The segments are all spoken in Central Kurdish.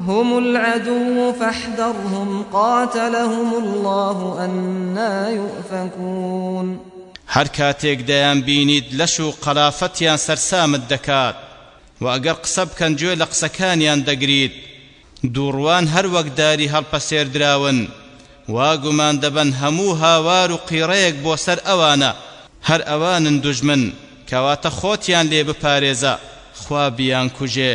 هم العدو فاحذرهم قاتلهم اللە انا یوفکون هەر کاتێک دەیان بینیت لەش و قەلافەتیان سەرسامت دەکات و ئەگەر قسە بکەن گوێ لە قسەکانیان دەگریت دووڕووان هەر وەک داری هەڵپەسێردراون وا گومان دەبەن هەموو هاوار و قیڕەیەک بۆ سەر ئەوانە هەر ئەوانن دوژمن کەواتە خۆتیان لێ بپارێزە خوا بیانکوژێ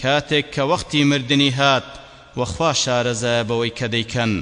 کاتێک کە وەختی مردنی هات، وە خوا شارەزایە بەوەی کە دەیکەن،